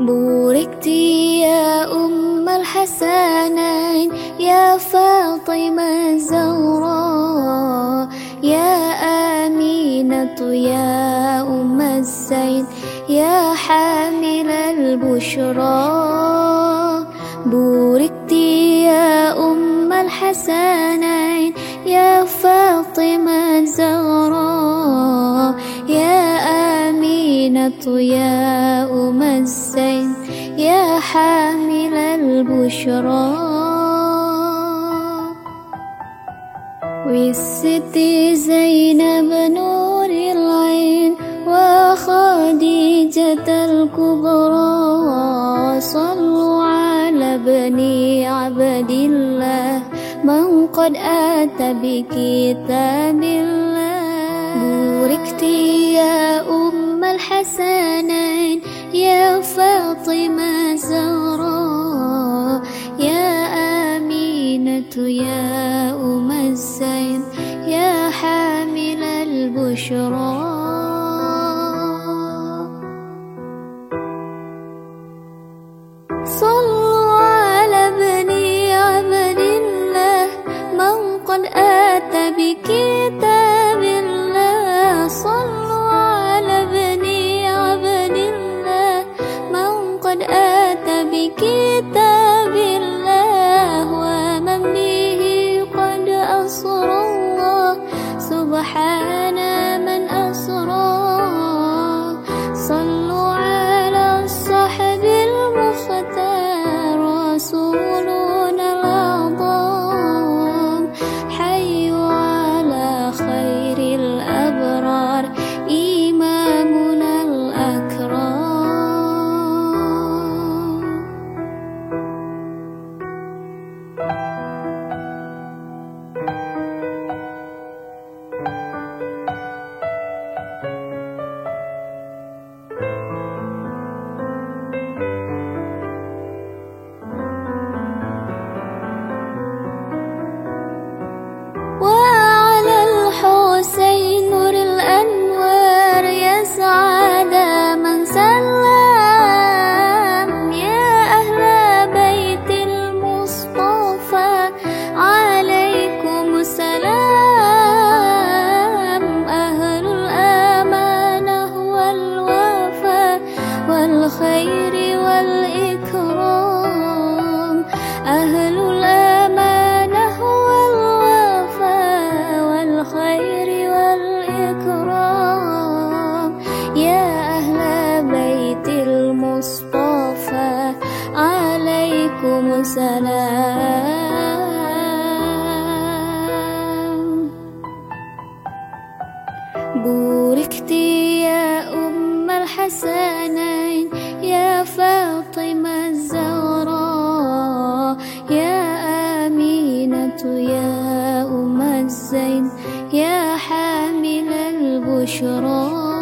بوركت يا أم الحسنين يا فاطمة الزهراء يا آمينة يا أم الزين يا حامل البشرى. بوركت يا أم الحسنين يا فاطمة الزهراء. آمينة يا أم يا حامل البشرى. والست زينب نور العين وخديجة الكبرى. صلوا على بني عبد الله من قد آتى بكتاب الله. بوركت يا أم الحسنين يا فاطمة زهراء يا آمينة يا أم الزين يا حامل البشرى. صلوا سبحان والخير والإكرام. أهل الأمانة والوفاء والخير والإكرام. يا أهل بيت المصطفى عليكم السلام. بوركت يا أم الحسنين الزين يا حامل البشرى.